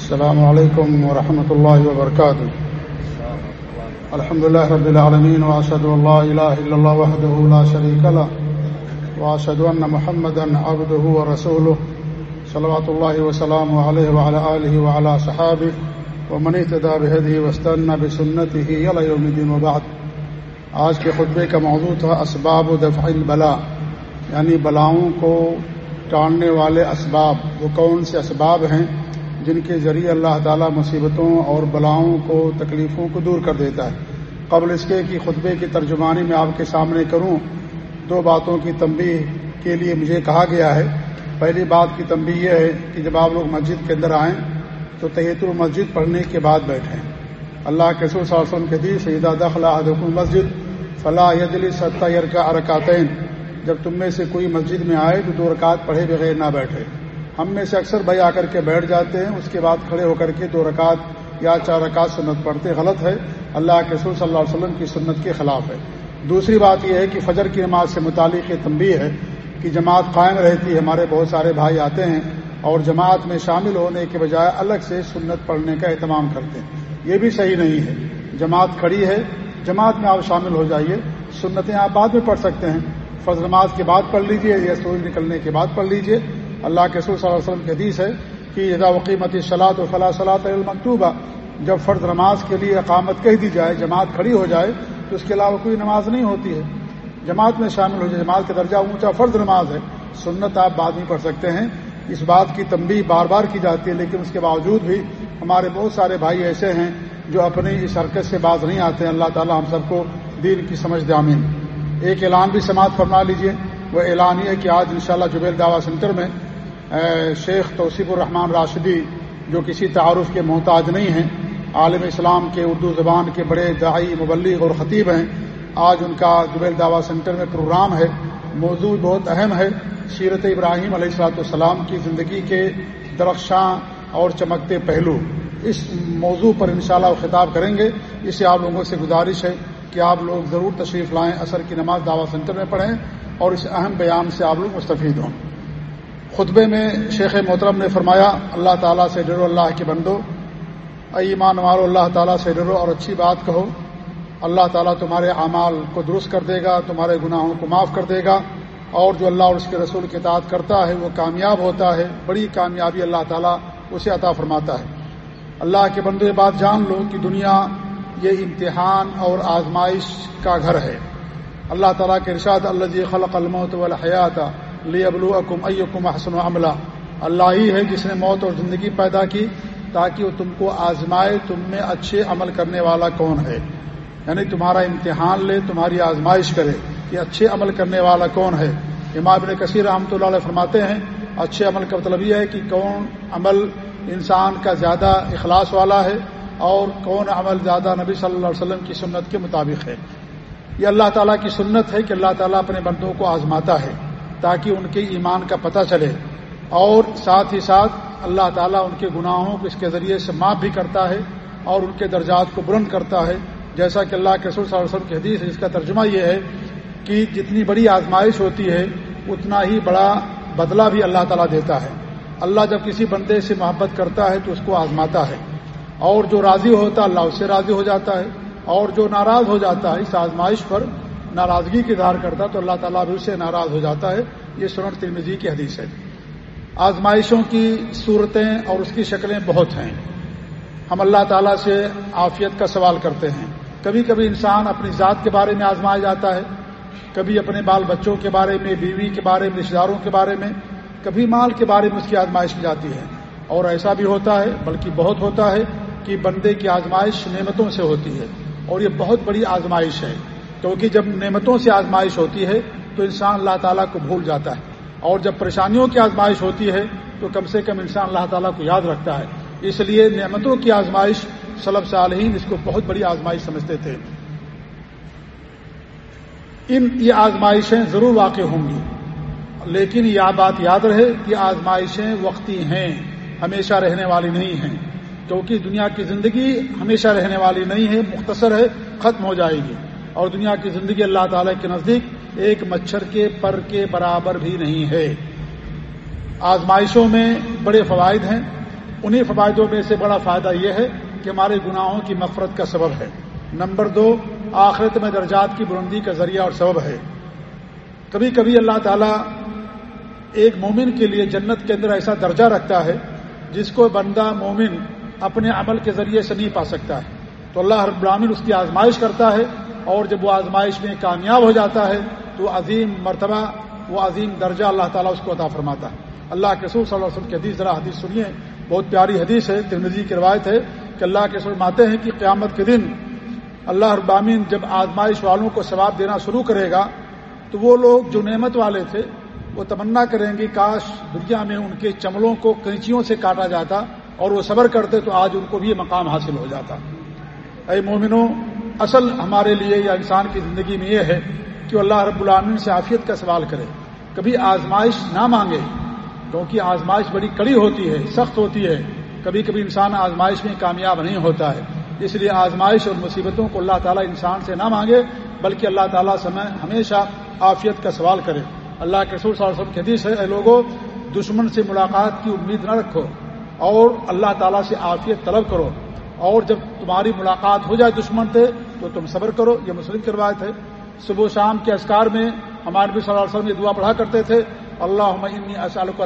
السلام عليكم ورحمة الله وبركاته. الحمد لله رب العالمين، وأشهد أن لا إله إلا الله وحده لا شريك له، وأشهد أن محمدا عبده ورسوله، صلوات الله وسلامه عليه وعلى آله وعلى صحابه، ومن اهتدى بهديه واستنى بسنته إلى يوم الدين وبعد. آج کے خطبے کا موضوع تھا اسباب دفع البلا یعنی بلاؤں کو ٹالنے والے اسباب وہ کون سے اسباب ہیں جن کے ذریعے اللہ تعالیٰ مصیبتوں اور بلاؤں کو، تکلیفوں کو دور کر دیتا ہے۔ قبل اس کے کہ خطبے کی ترجمانی میں آپ کے سامنے کروں، دو باتوں کی تنبیہ کے لیے مجھے کہا گیا ہے۔ پہلی بات کی تنبیہ یہ ہے کہ جب آپ لوگ مسجد کے اندر آئیں تو تحت المسجد پڑھنے کے بعد بیٹھیں۔ اللہ کے سور وسلم کے دی سیدہ دخلا مسجد فلاح یجلی ستہ یرکا ارکاتین جب تم میں سے کوئی مسجد میں آئے تو دو رکعت پڑھے بغیر نہ بیٹھے۔ ہم میں سے اکثر بھائی آ کر کے بیٹھ جاتے ہیں، اس کے بعد کھڑے ہو کر کے دو رکعت یا چار رکعت سنت پڑھتے غلط ہے۔ اللہ کے رسول صلی اللہ علیہ وسلم کی سنت کے خلاف ہے۔ دوسری بات یہ ہے کہ فجر کی نماز سے متعلق یہ تنبیہ ہے کہ جماعت قائم رہتی ہے۔ ہمارے بہت سارے بھائی آتے ہیں اور جماعت میں شامل ہونے کے بجائے الگ سے سنت پڑھنے کا اہتمام کرتے ہیں۔ یہ بھی صحیح نہیں ہے۔ جماعت کھڑی ہے۔ جماعت میں آپ شامل ہو جائیے۔ سنتیں آپ بعد میں پڑھ سکتے ہیں۔ فضل نماز کے بعد پڑھ لیجیے یا سورج نکلنے کے بعد پڑھ لیجیے۔ اللہ کے سور صلی اللہ علیہ وسلم کے حدیث ہے کہ ادا وقیمت صلاحت و فلاح صلاح المکتوبہ، جب فرض نماز کے لیے اقامت کہہ دی جائے، جماعت کھڑی ہو جائے، تو اس کے علاوہ کوئی نماز نہیں ہوتی ہے۔ جماعت میں شامل ہو جائے، جماعت کا درجہ اونچا فرض نماز ہے، سنت آپ بعد میں پڑھ سکتے ہیں۔ اس بات کی تنبیہ بار بار کی جاتی ہے، لیکن اس کے باوجود بھی ہمارے بہت سارے بھائی ایسے ہیں جو اپنی اس حرکت سے باز نہیں آتے ہیں۔ اللہ تعالی ہم سب کو دین کی سمجھ دامین ایک اعلان بھی سماعت فرما لیجیے۔ وہ اعلان یہ ہے کہ آج انشاءاللہ شاء جبیل دعوی سینٹر میں شیخ توصیف الرحمان راشدی، جو کسی تعارف کے محتاج نہیں ہیں، عالم اسلام کے اردو زبان کے بڑے دہائی مبلغ اور خطیب ہیں۔ آج ان کا جبیل دعوی سینٹر میں پروگرام ہے۔ موضوع بہت اہم ہے۔ سیرت ابراہیم علیہ السلاۃ السلام کی زندگی کے درخشاں اور چمکتے پہلو۔ اس موضوع پر انشاءاللہ وہ خطاب کریں گے۔ اسے آپ لوگوں سے گزارش ہے کہ آپ لوگ ضرور تشریف لائیں، اثر کی نماز دعوی سینٹر میں پڑھیں اور اس اہم بیان سے آپ لوگ مستفید ہوں۔ خطبے میں شیخ محترم نے فرمایا، اللہ تعالیٰ سے ڈرو، اللہ کے بندو۔ ایمان مارو اللہ تعالیٰ سے ڈرو اور اچھی بات کہو۔ اللہ تعالیٰ تمہارے اعمال کو درست کر دے گا، تمہارے گناہوں کو معاف کر دے گا۔ اور جو اللہ اور اس کے رسول کی اطاعت کرتا ہے، وہ کامیاب ہوتا ہے۔ بڑی کامیابی اللہ تعالیٰ اسے عطا فرماتا ہے۔ اللہ کے بندو، یہ بات جان لو کہ دنیا یہ امتحان اور آزمائش کا گھر ہے۔ اللہ تعالیٰ کے ارشاد اللہ جی خلق الموت والحیات لی ابلو اکم ایکم حسن و عملہ اللہ ہی ہے جس نے موت اور زندگی پیدا کی تاکہ وہ تم کو آزمائے تم میں اچھے عمل کرنے والا کون ہے۔ یعنی تمہارا امتحان لے، تمہاری آزمائش کرے کہ اچھے عمل کرنے والا کون ہے۔ امام ابن کثیر رحمۃ اللہ علیہ فرماتے ہیں، اچھے عمل کا مطلب یہ ہے کہ کون عمل انسان کا زیادہ اخلاص والا ہے اور کون عمل زیادہ نبی صلی اللہ علیہ وسلم کی سنت کے مطابق ہے۔ یہ اللہ تعالیٰ کی سنت ہے کہ اللہ تعالیٰ اپنے بندوں کو آزماتا ہے۔ تاکہ ان کے ایمان کا پتہ چلے اور ساتھ ہی ساتھ اللہ تعالیٰ ان کے گناہوں کو اس کے ذریعے سے معاف بھی کرتا ہے اور ان کے درجات کو بلند کرتا ہے۔ جیسا کہ اللہ کے سر وسلم کی حدیث ہے، جس کا ترجمہ یہ ہے کہ جتنی بڑی آزمائش ہوتی ہے، اتنا ہی بڑا بدلہ بھی اللہ تعالیٰ دیتا ہے۔ اللہ جب کسی بندے سے محبت کرتا ہے، تو اس کو آزماتا ہے۔ اور جو راضی ہوتا ہے اللہ اس سے راضی ہو جاتا ہے۔ اور جو ناراض ہو جاتا ہے، اس آزمائش پر ناراضگی کی اظہار کرتا تو اللہ تعالیٰ بھی اسے ناراض ہو جاتا ہے۔ یہ سنن ترمیزی کی حدیث ہے۔ آزمائشوں کی صورتیں اور اس کی شکلیں بہت ہیں۔ ہم اللہ تعالیٰ سے عافیت کا سوال کرتے ہیں۔ کبھی کبھی انسان اپنی ذات کے بارے میں آزمایا جاتا ہے۔ کبھی اپنے بال بچوں کے بارے میں، بیوی کے بارے میں رشتے داروں کے بارے میں، کبھی مال کے بارے میں اس کی آزمائش کی جاتی ہے۔ اور ایسا بھی ہوتا ہے، بلکہ بہت ہوتا ہے، کہ بندے کی آزمائش نعمتوں سے ہوتی ہے۔ اور یہ بہت بڑی آزمائش ہے۔ کیونکہ جب نعمتوں سے آزمائش ہوتی ہے تو انسان اللہ تعالیٰ کو بھول جاتا ہے اور جب پریشانیوں کی آزمائش ہوتی ہے تو کم سے کم انسان اللہ تعالیٰ کو یاد رکھتا ہے اس لیے نعمتوں کی آزمائش صلب صالحین اس کو بہت بڑی آزمائش سمجھتے تھے۔ ان یہ آزمائشیں ضرور واقع ہوں گی، لیکن یہ بات یاد رہے کہ آزمائشیں وقتی ہیں، ہمیشہ رہنے والی نہیں ہیں، کیونکہ دنیا کی زندگی ہمیشہ رہنے والی نہیں ہے، مختصر ہے، ختم ہو جائے گی۔ اور دنیا کی زندگی اللہ تعالی کے نزدیک ایک مچھر کے پر کے برابر بھی نہیں ہے۔ آزمائشوں میں بڑے فوائد ہیں۔ انہیں فوائدوں میں سے بڑا فائدہ یہ ہے کہ ہمارے گناہوں کی مفرت کا سبب ہے۔ نمبر دو، آخرت میں درجات کی بلندی کا ذریعہ اور سبب ہے۔ کبھی کبھی اللہ تعالیٰ ایک مومن کے لیے جنت کے اندر ایسا درجہ رکھتا ہے جس کو بندہ مومن اپنے عمل کے ذریعے سے نہیں پا سکتا ہے۔ تو اللہ رب العالمین اس کی آزمائش کرتا ہے اور جب وہ آزمائش میں کامیاب ہو جاتا ہے تو عظیم مرتبہ، وہ عظیم درجہ اللہ تعالیٰ اس کو عطا فرماتا ہے۔ اللہ کے سور صلی اللہ علیہ وسلم کی حدیث، ذرا حدیث سنیے۔ بہت پیاری حدیث ہے ترمزی کی روایت ہے کہ اللہ کے سور ماتے ہیں کہ قیامت کے دن اللہ ابامین جب آزمائش والوں کو ثواب دینا شروع کرے گا، تو وہ لوگ جو نعمت والے تھے، وہ تمنا کریں گے، کاش دنیا میں ان کے چمڑوں کو کینچیوں سے کاٹا جاتا اور وہ صبر کرتے تو آج ان کو بھی مقام حاصل ہو جاتا۔ اے مومنوں اصل ہمارے لیے یا انسان کی زندگی میں یہ ہے کہ اللہ رب العالمین سے عافیت کا سوال کرے۔ کبھی آزمائش نہ مانگے، کیونکہ آزمائش بڑی کڑی ہوتی ہے، سخت ہوتی ہے۔ کبھی کبھی انسان آزمائش میں کامیاب نہیں ہوتا ہے۔ اس لیے آزمائش اور مصیبتوں کو اللہ تعالیٰ انسان سے نہ مانگے، بلکہ اللہ تعالیٰ سے ہمیشہ عافیت کا سوال کرے۔ اللہ کے رسول صلی اللہ علیہ وسلم حدیث ہے، اے لوگوں دشمن سے ملاقات کی امید نہ رکھو اور اللہ تعالیٰ سے عافیت طلب کرو۔ اور جب تمہاری ملاقات ہو جائے دشمن سے تو تم صبر کرو، یہ مسلم کی روایت ہے۔ صبح و شام کے اسکار میں ہمارے نبی صلی اللہ علیہ وسلم یہ دعا پڑھا کرتے تھے اللہ اسلق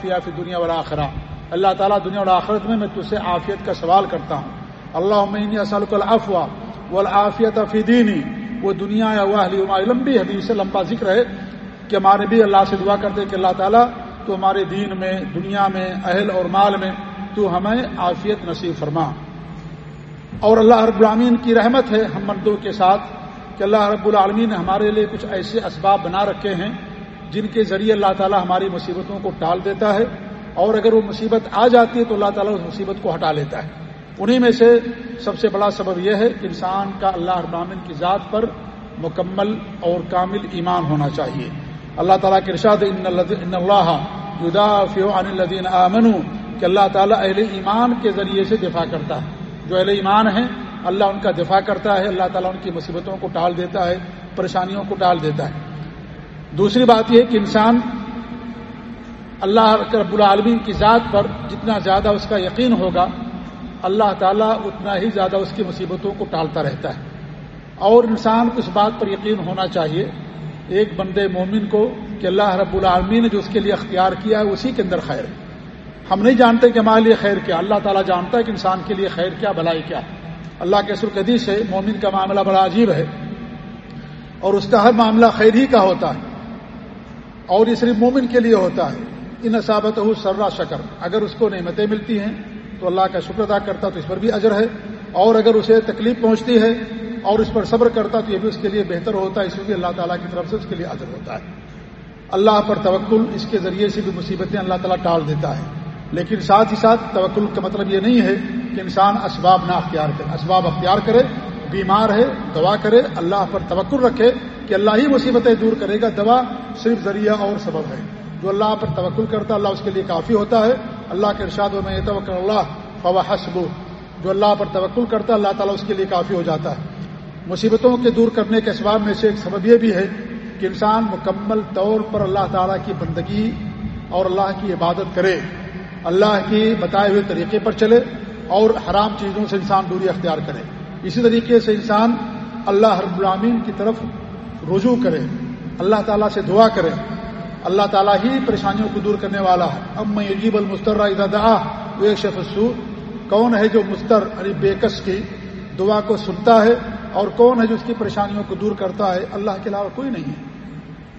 فی دنیا والا اللہ تعالیٰ دنیا اور آخرت میں میں تجھ سے عافیت کا سوال کرتا ہوں۔ اللہ عمنی اسلق الافوا والعافیت فی دینی۔ وہ دنیا یا وہ لمبی حدیث سے لمبا ذکر ہے کہ ہمارے بھی اللہ سے دعا کرتے کہ اللہ تعالیٰ تو ہمارے دین میں، دنیا میں، اہل اور مال میں تو ہمیں عافیت نصیب فرما۔ اور اللہ رب العالمین کی رحمت ہے ہم مردوں کے ساتھ کہ اللہ رب العالمین نے ہمارے لیے کچھ ایسے اسباب بنا رکھے ہیں جن کے ذریعے اللہ تعالیٰ ہماری مصیبتوں کو ٹال دیتا ہے اور اگر وہ مصیبت آ جاتی ہے تو اللہ تعالیٰ اس مصیبت کو ہٹا لیتا ہے۔ انہیں میں سے سب سے بڑا سبب یہ ہے کہ انسان کا اللہ ابامن کی ذات پر مکمل اور کامل ایمان ہونا چاہیے۔ اللہ تعالیٰ کے ارشاد ان اللہ عن الدین آمن کہ اللہ تعالیٰ اہل ایمان کے ذریعے سے دفاع کرتا ہے۔ جو اہل ایمان ہیں، اللہ ان کا دفاع کرتا ہے، اللہ تعالیٰ ان کی مصیبتوں کو ٹال دیتا ہے، پریشانیوں کو ٹال دیتا ہے۔ دوسری بات یہ کہ انسان اللہ رب العالمین کی ذات پر جتنا زیادہ اس کا یقین ہوگا، اللہ تعالیٰ اتنا ہی زیادہ اس کی مصیبتوں کو ٹالتا رہتا ہے۔ اور انسان کو اس بات پر یقین ہونا چاہیے، ایک بندے مومن کو کہ اللہ رب العالمین نے جو اس کے لیے اختیار کیا ہے، اسی کے اندر خیر ہے۔ ہم نہیں جانتے کہ ہمارے لیے خیر کیا۔ اللہ تعالیٰ جانتا ہے کہ انسان کے لیے خیر کیا، بھلائی کیا۔ اللہ کے سرقدی سے مومن کا معاملہ بڑا عجیب ہے۔ اور اس کا ہر معاملہ خیر ہی کا ہوتا ہے۔ اور یہ صرف مومن کے لیے ہوتا ہے۔ ان اصابت ہو سرا شکر۔ اگر اس کو نعمتیں ملتی ہیں تو اللہ کا شکر ادا کرتا تو اس پر بھی اجر ہے۔ اور اگر اسے تکلیف پہنچتی ہے اور اس پر صبر کرتا تو یہ بھی اس کے لیے بہتر ہوتا ہے۔ اس لیے اللہ تعالیٰ کی طرف سے اس کے لیے اجر ہوتا ہے۔ اللہ پر توکل، اس کے ذریعے سے بھی مصیبتیں اللہ تعالیٰ ٹال دیتا ہے۔ لیکن ساتھ ہی ساتھ توکل کا مطلب یہ نہیں ہے کہ انسان اسباب نہ اختیار کرے۔ اسباب اختیار کرے، بیمار ہے، دوا کرے، اللہ پر توکل رکھے کہ اللہ ہی مصیبتیں دور کرے گا۔ دوا صرف ذریعہ اور سبب ہے۔ جو اللہ پر توکل کرتا اللہ اس کے لیے کافی ہوتا ہے۔ اللہ کے ارشاد و میں توکل اللہ فوا حسب۔ جو اللہ پر توکل کرتا اللہ تعالیٰ اس کے لیے کافی ہو جاتا ہے۔ مصیبتوں کے دور کرنے کے اسباب میں سے ایک سبب یہ بھی ہے کہ انسان مکمل طور پر اللہ تعالیٰ کی بندگی اور اللہ کی عبادت کرے۔ اللہ کی بتائے ہوئے طریقے پر چلے اور حرام چیزوں سے انسان دوری اختیار کرے۔ اسی طریقے سے انسان اللہ رب العامین کی طرف رجوع کرے، اللہ تعالیٰ سے دعا کرے۔ اللہ تعالیٰ ہی پریشانیوں کو دور کرنے والا ہے۔ اب میں عجیب المسترہ ادا ایک شفسو کون ہے جو مستر علی یعنی بیکس کی دعا کو سنتا ہے اور کون ہے جو اس کی پریشانیوں کو دور کرتا ہے؟ اللہ کے علاوہ کوئی نہیں ہے۔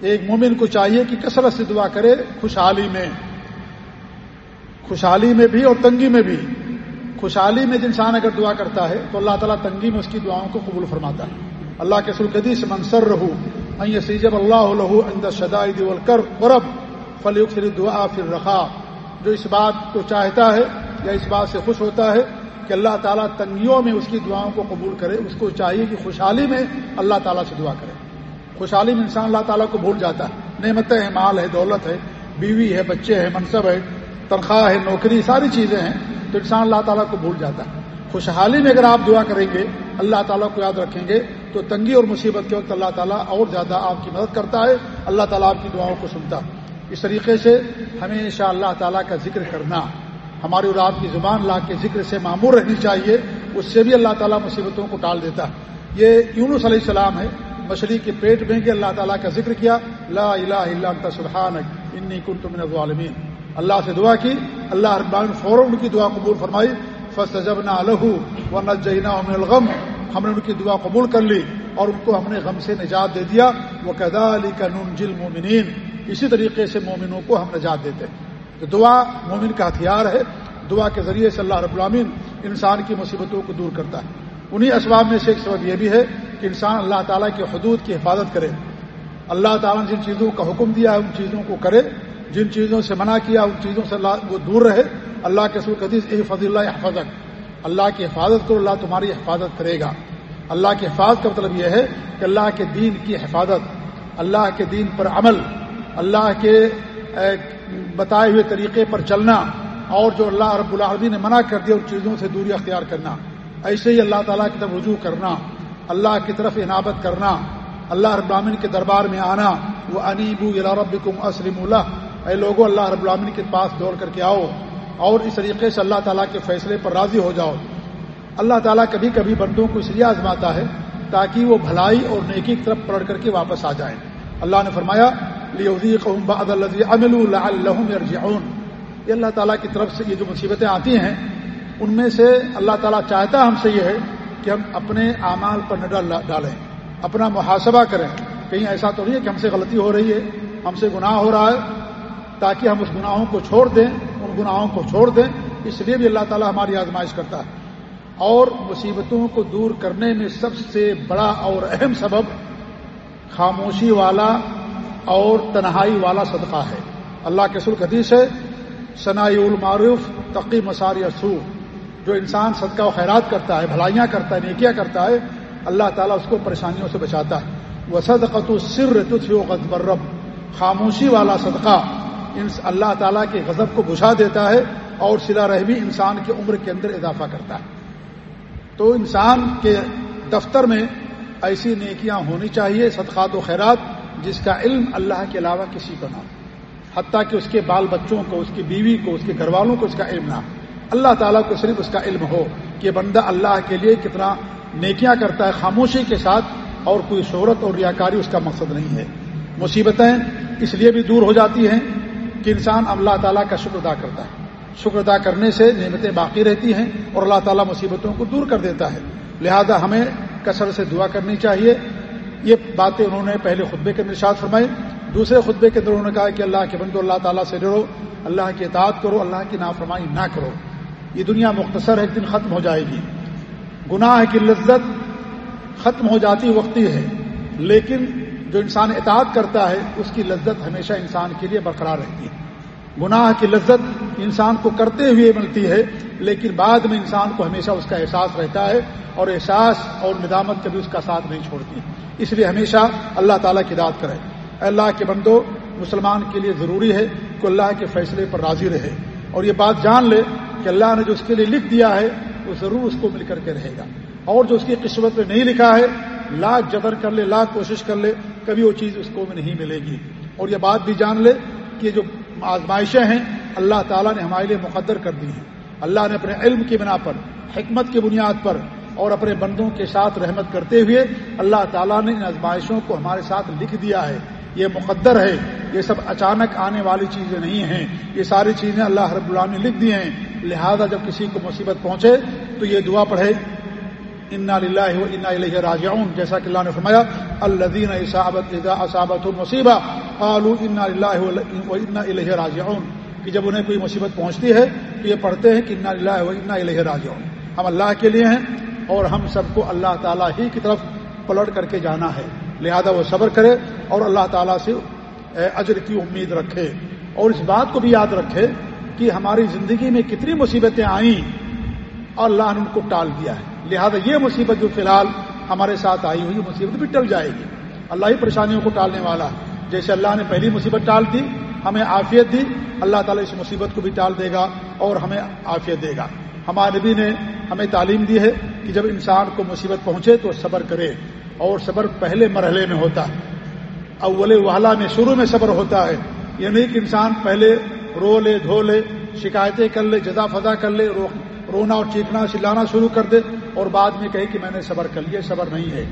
ایک مومن کو چاہیے کہ کثرت سے دعا کرے، خوشحالی میں۔ خوشحالی میں بھی اور تنگی میں بھی۔ خوشحالی میں انسان اگر دعا کرتا ہے تو اللہ تعالیٰ تنگی میں اس کی دعاؤں کو قبول فرماتا ہے۔ اللہ کے سلقدی سے منصر رہو سیجب اللہ اند شدائد الکر قرب فلیق فری دعا پھر رخا جو اس بات کو چاہتا ہے یا اس بات سے خوش ہوتا ہے کہ اللہ تعالیٰ تنگیوں میں اس کی دعاؤں کو قبول کرے، اس کو چاہیے کہ خوشحالی میں اللہ تعالیٰ سے دعا کرے۔ خوشحالی میں انسان اللہ تعالیٰ کو بھول جاتا ہے۔ نعمتیں ہیں، مال ہے، دولت ہے، بیوی ہے، بچے ہیں، منصب ہے تنخواہ ہے، نوکری، ساری چیزیں ہیں، تو انسان اللہ تعالیٰ کو بھول جاتا ہے۔ خوشحالی میں اگر آپ دعا کریں گے، اللہ تعالیٰ کو یاد رکھیں گے، تو تنگی اور مصیبت کے وقت اللہ تعالیٰ اور زیادہ آپ کی مدد کرتا ہے، اللہ تعالیٰ آپ کی دعاؤں کو سنتا اس طریقے سے ہمیشہ اللہ تعالیٰ کا ذکر کرنا، ہماری اور آپ کی زبان لا کے ذکر سے معمور رہنی چاہیے، اس سے بھی اللہ تعالیٰ مصیبتوں کو ٹال دیتا ہے۔ یہ یونس علیہ السلام ہے، مچھلی کے پیٹ میں کہ اللہ تعالیٰ کا ذکر کیا، لا الہ الا انت، سبحانک، انی کنت من الظالمین۔ اللہ سے دعا کی۔ اللہ اربان فوراً ان کی دعا قبول فرمائی۔ فسجبنا له ونجيناه من الغم۔ ہم نے ان کی دعا قبول کر لی اور ان کو ہم نے غم سے نجات دے دیا۔ وہ کدالک ننجی المؤمنین۔ اسی طریقے سے مومنوں کو ہم نجات دیتے ہیں۔ تو دعا مومن کا ہتھیار ہے۔ دعا کے ذریعے سے اللہ رب العامن انسان کی مصیبتوں کو دور کرتا ہے۔ انہی اسباب میں سے ایک سبب یہ بھی ہے کہ انسان اللہ تعالیٰ کی حدود کی حفاظت کرے۔ اللہ تعالیٰ نے جن چیزوں کا حکم دیا ہے، ان چیزوں کو کرے۔ جن چیزوں سے منع کیا، ان چیزوں سے اللہ وہ دور رہے۔ اللہ کے سر قدیث اے فضی اللہ حفاظت اللہ کی حفاظت کرو، اللہ تمہاری حفاظت کرے گا۔ اللہ کی حفاظت کا مطلب یہ ہے کہ اللہ کے دین کی حفاظت، اللہ کے دین پر عمل، اللہ کے بتائے ہوئے طریقے پر چلنا اور جو اللہ رب العالمین نے منع کر دیا، ان چیزوں سے دوری اختیار کرنا۔ ایسے ہی اللہ تعالیٰ کی طرف رجوع کرنا، اللہ کی طرف عنابت کرنا، اللہ رب العالمین کے دربار میں آنا۔ وہ انیبو رب کم اسلم اللہ اے لوگوں اللہ رب العالمین کے پاس دوڑ کر کے آؤ اور اس طریقے سے اللہ تعالیٰ کے فیصلے پر راضی ہو جاؤ۔ اللہ تعالیٰ کبھی کبھی بندوں کو اس لیے آزماتا ہے تاکہ وہ بھلائی اور نیکی کی طرف پڑھ کر کے واپس آ جائیں۔ اللہ نے فرمایا یہ اللہ تعالیٰ کی طرف سے یہ جو مصیبتیں آتی ہیں، ان میں سے اللہ تعالیٰ چاہتا ہم سے یہ ہے کہ ہم اپنے اعمال پر نڈر ڈالیں، اپنا محاسبہ کریں۔ کہیں ایسا تو نہیں ہے کہ ہم سے غلطی ہو رہی ہے، ہم سے گناہ ہو رہا ہے تاکہ ہم اس گناہوں کو چھوڑ دیں، ان گناہوں کو چھوڑ دیں۔ اس لیے بھی اللہ تعالیٰ ہماری آزمائش کرتا ہے۔ اور مصیبتوں کو دور کرنے میں سب سے بڑا اور اہم سبب خاموشی والا اور تنہائی والا صدقہ ہے۔ اللہ کے سلک حدیث ہے ثنائی المعروف تقی مساری سو جو انسان صدقہ و خیرات کرتا ہے، بھلائیاں کرتا ہے، نیکیاں کرتا ہے، اللہ تعالیٰ اس کو پریشانیوں سے بچاتا ہے۔ وہ صدقت سر برب خاموشی والا صدقہ اللہ تعالیٰ کے غضب کو بجھا دیتا ہے اور سلا رحمی انسان کی عمر کے اندر اضافہ کرتا ہے۔ تو انسان کے دفتر میں ایسی نیکیاں ہونی چاہیے، صدقات و خیرات، جس کا علم اللہ کے علاوہ کسی کو نہ حتیٰ کہ اس کے بال بچوں کو، اس کی بیوی کو، اس کے گھر والوں کو اس کا علم نہ اللہ تعالیٰ کو صرف اس کا علم ہو کہ بندہ اللہ کے لیے کتنا نیکیاں کرتا ہے خاموشی کے ساتھ اور کوئی شہرت اور ریاکاری اس کا مقصد نہیں ہے۔ مصیبتیں اس لیے بھی دور ہو جاتی ہیں کہ انسان اللہ تعالیٰ کا شکر ادا کرتا ہے۔ شکر ادا کرنے سے نعمتیں باقی رہتی ہیں اور اللہ تعالیٰ مصیبتوں کو دور کر دیتا ہے۔ لہذا ہمیں کثر سے دعا کرنی چاہیے۔ یہ باتیں انہوں نے پہلے خطبے کے نشاد فرمائی۔ دوسرے خطبے کے اندر انہوں نے کہا کہ اللہ کے بندو اللہ تعالیٰ سے ڈرو۔ اللہ کی اطاعت کرو، اللہ کی نافرمائی نہ کرو۔ یہ دنیا مختصر ہے، ایک دن ختم ہو جائے گی۔ گناہ کی لذت ختم ہو جاتی وقتی ہے۔ لیکن جو انسان اطاعت کرتا ہے، اس کی لذت ہمیشہ انسان کے لیے برقرار رہتی ہے۔ گناہ کی لذت انسان کو کرتے ہوئے ملتی ہے، لیکن بعد میں انسان کو ہمیشہ اس کا احساس رہتا ہے اور احساس اور ندامت کبھی اس کا ساتھ نہیں چھوڑتی۔ اس لیے ہمیشہ اللہ تعالیٰ کی داد کرے اللہ کے بندو، مسلمان کے لیے ضروری ہے کہ اللہ کے فیصلے پر راضی رہے۔ اور یہ بات جان لے کہ اللہ نے جو اس کے لیے لکھ دیا ہے، وہ ضرور اس کو مل کر کے رہے گا۔ اور جو اس کی قسمت میں نہیں لکھا ہے، لاکھ جتن کر لے، لاکھ کوشش کر لے کبھی وہ چیز اس کو نہیں ملے گی۔ اور یہ بات بھی جان لے کہ جو آزمائشیں ہیں، اللہ تعالیٰ نے ہمارے لیے مقدر کر دی ہیں۔ اللہ نے اپنے علم کی بنا پر، حکمت کی بنیاد پر اور اپنے بندوں کے ساتھ رحمت کرتے ہوئے اللہ تعالیٰ نے ان آزمائشوں کو ہمارے ساتھ لکھ دیا ہے۔ یہ مقدر ہے۔ یہ سب اچانک آنے والی چیزیں نہیں ہیں۔ یہ ساری چیزیں اللہ رب اللہ نے لکھ دی ہیں۔ لہذا جب کسی کو مصیبت پہنچے تو یہ دعا پڑھے، انا للہ و انا الہ راجعون جیسا کہ اللہ نے فرمایا الذین اصابت اذا اصابت المصیبہ قالوا انا للہ و انا الیہ راجعون. کہ جب انہیں کوئی مصیبت پہنچتی ہے تو یہ پڑھتے ہیں کہ انا للہ و انا الیہ راجعون. ہم اللہ کے لیے ہیں اور ہم سب کو اللہ تعالیٰ ہی کی طرف پلٹ کر کے جانا ہے۔ لہذا وہ صبر کرے اور اللہ تعالیٰ سے اجر کی امید رکھے۔ اور اس بات کو بھی یاد رکھے کہ ہماری زندگی میں کتنی مصیبتیں آئیں اور اللہ نے ان کو ٹال دیا ہے۔ لہذا یہ مصیبت جو فی الحال ہمارے ساتھ آئی ہوئی مصیبت بھی ٹل جائے گی۔ اللہ ہی پریشانیوں کو ٹالنے والا۔ جیسے اللہ نے پہلی مصیبت ٹال دی، ہمیں عافیت دی، اللہ تعالیٰ اس مصیبت کو بھی ٹال دے گا اور ہمیں عافیت دے گا۔ ہمارے نبی نے ہمیں تعلیم دی ہے کہ جب انسان کو مصیبت پہنچے تو صبر کرے اور صبر پہلے مرحلے میں ہوتا ہے۔ اول وحلہ میں، شروع میں صبر ہوتا ہے۔ یہ نہیں کہ انسان پہلے رو لے، دھو لے، شکایتیں کر لے، جزا فضا کر لے رونا اور چیخنا، چلانا شروع کر دے۔ اور بعد میں کہے کہ میں نے صبر کر لیا، صبر نہیں ہے۔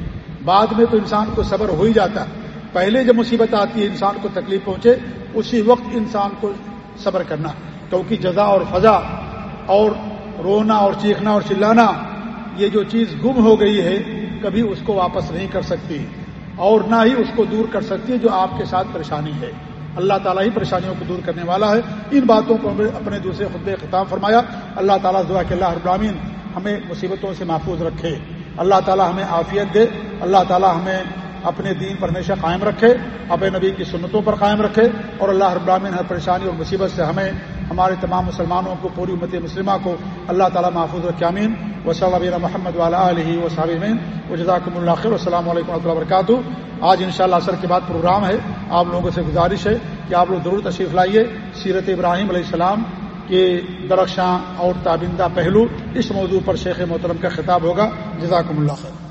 بعد میں تو انسان کو صبر ہو ہی جاتا۔ ہے پہلے جب مصیبت آتی ہے، انسان کو تکلیف پہنچے، اسی وقت انسان کو صبر کرنا۔ کیونکہ جزا اور فضا اور رونا اور چیخنا اور چلانا، یہ جو چیز گم ہو گئی ہے، کبھی اس کو واپس نہیں کر سکتی۔ اور نہ ہی اس کو دور کر سکتی ہے جو آپ کے ساتھ پریشانی ہے۔ اللہ تعالیٰ ہی پریشانیوں کو دور کرنے والا ہے۔ ان باتوں کو اپنے دوسرے خطبے خطاب فرمایا۔ اللہ تعالیٰ دعا کہ اللہ ابراہین ہمیں مصیبتوں سے محفوظ رکھے۔ اللہ تعالیٰ ہمیں عافیت دے۔ اللہ تعالیٰ ہمیں اپنے دین پر ہمیشہ قائم رکھے۔ اپنے نبی کی سنتوں پر قائم رکھے۔ اور اللہ ابراہین ہر پریشانی اور مصیبت سے ہمیں، ہمارے تمام مسلمانوں کو، پوری امت مسلمہ کو اللہ تعالیٰ محفوظ رکھے۔ امین و صلی محمد والا علیہ و صابین و جزاکم اللہ خیر۔ السلام علیکم و اللہ وبرکاتہ۔ آج ان شاء اللہ کے بعد پروگرام ہے۔ آپ لوگوں سے گزارش ہے کہ آپ لوگ ضرور تشریف لائیے۔ سیرت ابراہیم علیہ السلام۔ کے درخشاں اور تابندہ پہلو اس موضوع پر شیخ محترم کا خطاب ہوگا. جزاکم اللہ خیر.